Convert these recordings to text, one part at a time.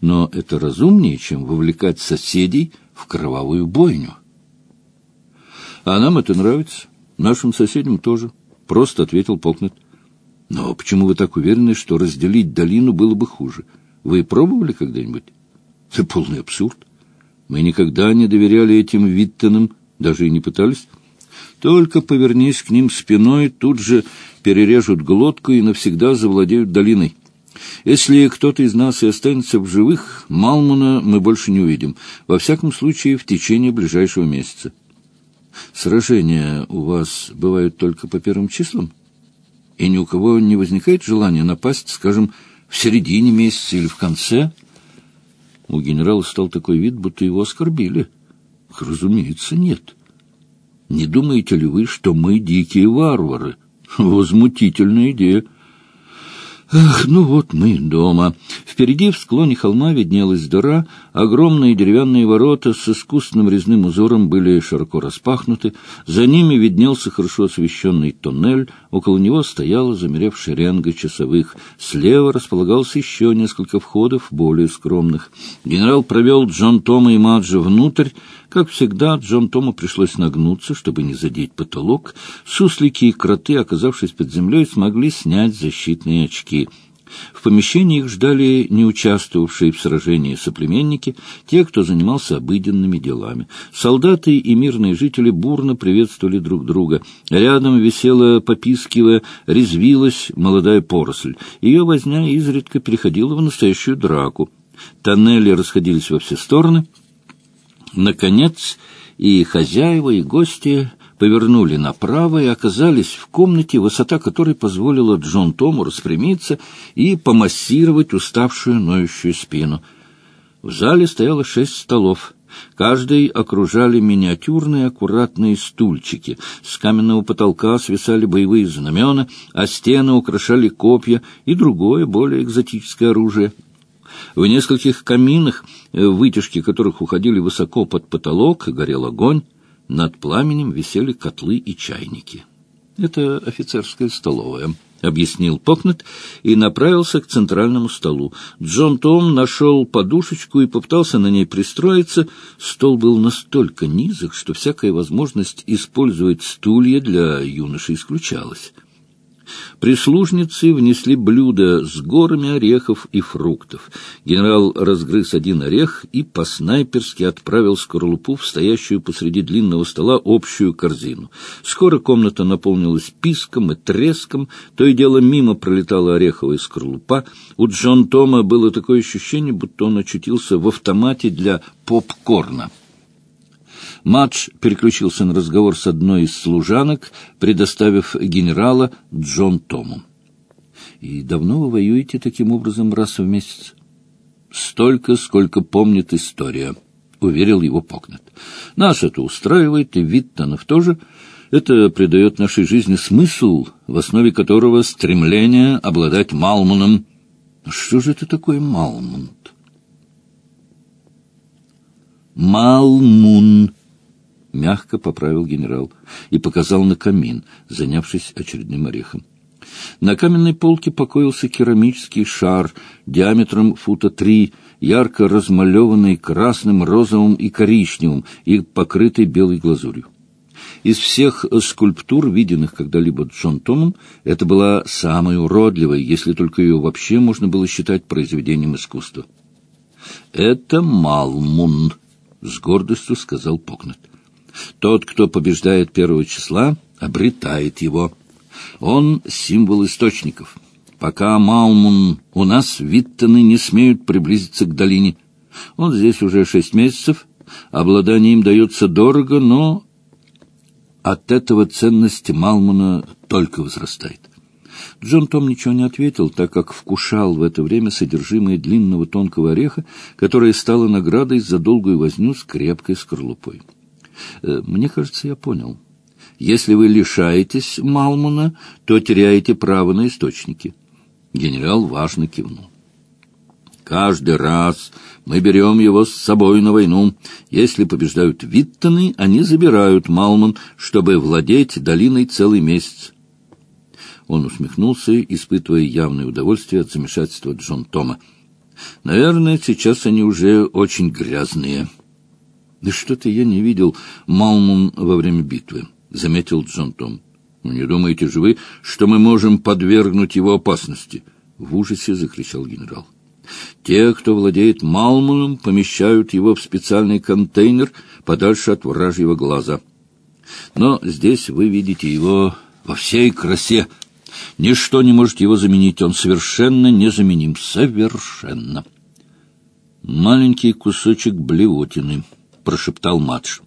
но это разумнее, чем вовлекать соседей в кровавую бойню. А нам это нравится, нашим соседям тоже, — просто ответил Покнет. Но почему вы так уверены, что разделить долину было бы хуже? Вы пробовали когда-нибудь? Это полный абсурд. Мы никогда не доверяли этим Виттенам, даже и не пытались. Только повернись к ним спиной, тут же перережут глотку и навсегда завладеют долиной. Если кто-то из нас и останется в живых, Малмуна мы больше не увидим, во всяком случае в течение ближайшего месяца. Сражения у вас бывают только по первым числам? И ни у кого не возникает желания напасть, скажем, в середине месяца или в конце? У генерала стал такой вид, будто его оскорбили. Разумеется, нет. Не думаете ли вы, что мы дикие варвары? Возмутительная идея. Ах, ну вот мы дома. Впереди в склоне холма виднелась дыра, огромные деревянные ворота с искусственным резным узором были широко распахнуты, за ними виднелся хорошо освещенный тоннель, около него стояла замерев шеренга часовых, слева располагался еще несколько входов, более скромных. Генерал провел Джон Тома и Маджа внутрь, как всегда, Джон Тому пришлось нагнуться, чтобы не задеть потолок. Суслики и кроты, оказавшись под землей, смогли снять защитные очки. В помещении их ждали не участвовавшие в сражении соплеменники, те, кто занимался обыденными делами. Солдаты и мирные жители бурно приветствовали друг друга. Рядом висела, попискивая, резвилась молодая поросль. Ее возня изредка переходила в настоящую драку. Тоннели расходились во все стороны — Наконец и хозяева, и гости повернули направо и оказались в комнате, высота которой позволила Джон Тому распрямиться и помассировать уставшую ноющую спину. В зале стояло шесть столов. Каждый окружали миниатюрные аккуратные стульчики. С каменного потолка свисали боевые знамена, а стены украшали копья и другое, более экзотическое оружие — в нескольких каминах, э, вытяжки которых уходили высоко под потолок, горел огонь. Над пламенем висели котлы и чайники. «Это офицерская столовая», — объяснил Покнет и направился к центральному столу. Джон Том нашел подушечку и попытался на ней пристроиться. Стол был настолько низок, что всякая возможность использовать стулья для юноши исключалась. Прислужницы внесли блюдо с горами орехов и фруктов. Генерал разгрыз один орех и по-снайперски отправил скорлупу в стоящую посреди длинного стола общую корзину. Скоро комната наполнилась писком и треском, то и дело мимо пролетала ореховая скорлупа. У Джон Тома было такое ощущение, будто он очутился в автомате для попкорна. Мадж переключился на разговор с одной из служанок, предоставив генерала Джон Тому. «И давно вы воюете таким образом раз в месяц?» «Столько, сколько помнит история», — уверил его Покнет. «Нас это устраивает, и Виттонов тоже. Это придает нашей жизни смысл, в основе которого стремление обладать Малмуном». «Что же это такое Малмунд?» «Малмун», — мягко поправил генерал и показал на камин, занявшись очередным орехом. На каменной полке покоился керамический шар диаметром фута три, ярко размалеванный красным, розовым и коричневым и покрытый белой глазурью. Из всех скульптур, виденных когда-либо Джон Томом, это была самая уродливая, если только ее вообще можно было считать произведением искусства. «Это Малмун», — с гордостью сказал Покнет. Тот, кто побеждает первого числа, обретает его. Он — символ источников. Пока Маумун у нас, Виттоны не смеют приблизиться к долине. Он здесь уже шесть месяцев, обладание им дается дорого, но от этого ценность Малмуна только возрастает. Джон Том ничего не ответил, так как вкушал в это время содержимое длинного тонкого ореха, которое стало наградой за долгую возню с крепкой скорлупой. Э, мне кажется, я понял. Если вы лишаетесь Малмуна, то теряете право на источники. Генерал важно кивнул. Каждый раз мы берем его с собой на войну. Если побеждают Виттоны, они забирают Малмун, чтобы владеть долиной целый месяц. Он усмехнулся, испытывая явное удовольствие от замешательства Джон Тома. Наверное, сейчас они уже очень грязные. Да что-то я не видел Малмун во время битвы, — заметил Джон Том. «Ну, не думаете же вы, что мы можем подвергнуть его опасности? В ужасе закричал генерал. Те, кто владеет Малмуном, помещают его в специальный контейнер подальше от вражьего глаза. Но здесь вы видите его во всей красе. Ничто не может его заменить, он совершенно незаменим, совершенно. Маленький кусочек блевотины, прошептал Мадж.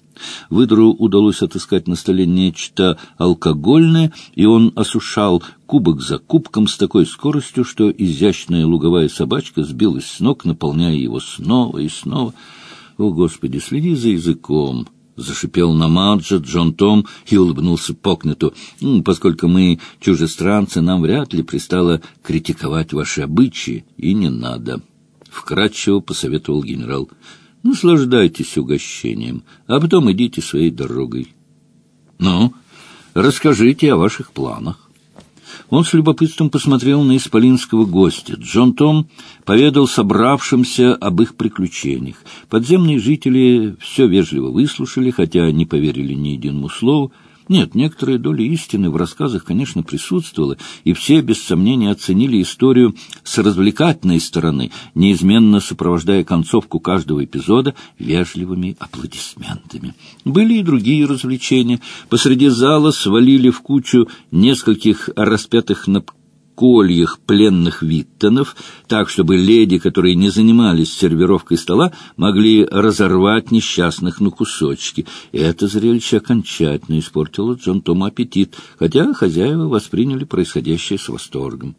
Выдру удалось отыскать на столе нечто алкогольное, и он осушал кубок за кубком с такой скоростью, что изящная луговая собачка сбилась с ног, наполняя его снова и снова. «О, Господи, следи за языком!» — зашипел на Маджа Джон Том и улыбнулся Покнету. «Поскольку мы чужестранцы, нам вряд ли пристало критиковать ваши обычаи, и не надо». Вкратчиво посоветовал генерал. Наслаждайтесь угощением, а потом идите своей дорогой. Ну, расскажите о ваших планах. Он с любопытством посмотрел на исполинского гостя. Джон Том поведал собравшимся об их приключениях. Подземные жители все вежливо выслушали, хотя не поверили ни единому слову. Нет, некоторая доля истины в рассказах, конечно, присутствовала, и все, без сомнения, оценили историю с развлекательной стороны, неизменно сопровождая концовку каждого эпизода вежливыми аплодисментами. Были и другие развлечения. Посреди зала свалили в кучу нескольких распятых на кольях пленных Виттонов, так, чтобы леди, которые не занимались сервировкой стола, могли разорвать несчастных на кусочки. И это зрелище окончательно испортило Джон Тому аппетит, хотя хозяева восприняли происходящее с восторгом.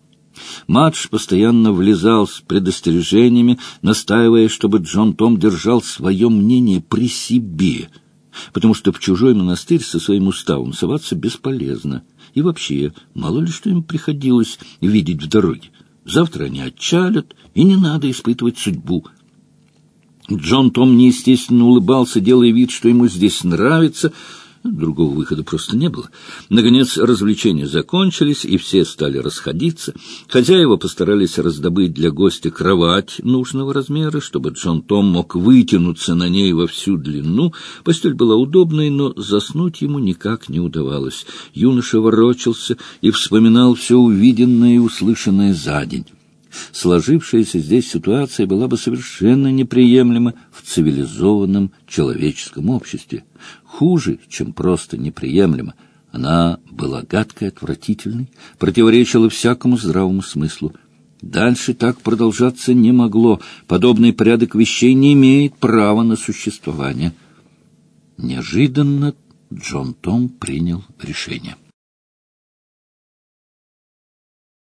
Мадж постоянно влезал с предостережениями, настаивая, чтобы Джон Том держал свое мнение при себе, потому что в чужой монастырь со своим уставом соваться бесполезно. И вообще, мало ли что им приходилось видеть в дороге. Завтра они отчалят, и не надо испытывать судьбу. Джон Том неестественно улыбался, делая вид, что ему здесь нравится — Другого выхода просто не было. Наконец развлечения закончились, и все стали расходиться. Хозяева постарались раздобыть для гостя кровать нужного размера, чтобы Джон Том мог вытянуться на ней во всю длину. Постель была удобной, но заснуть ему никак не удавалось. Юноша ворочался и вспоминал все увиденное и услышанное за день. Сложившаяся здесь ситуация была бы совершенно неприемлема в цивилизованном человеческом обществе. Хуже, чем просто неприемлема. Она была гадкой, отвратительной, противоречила всякому здравому смыслу. Дальше так продолжаться не могло. Подобный порядок вещей не имеет права на существование. Неожиданно Джон Том принял решение.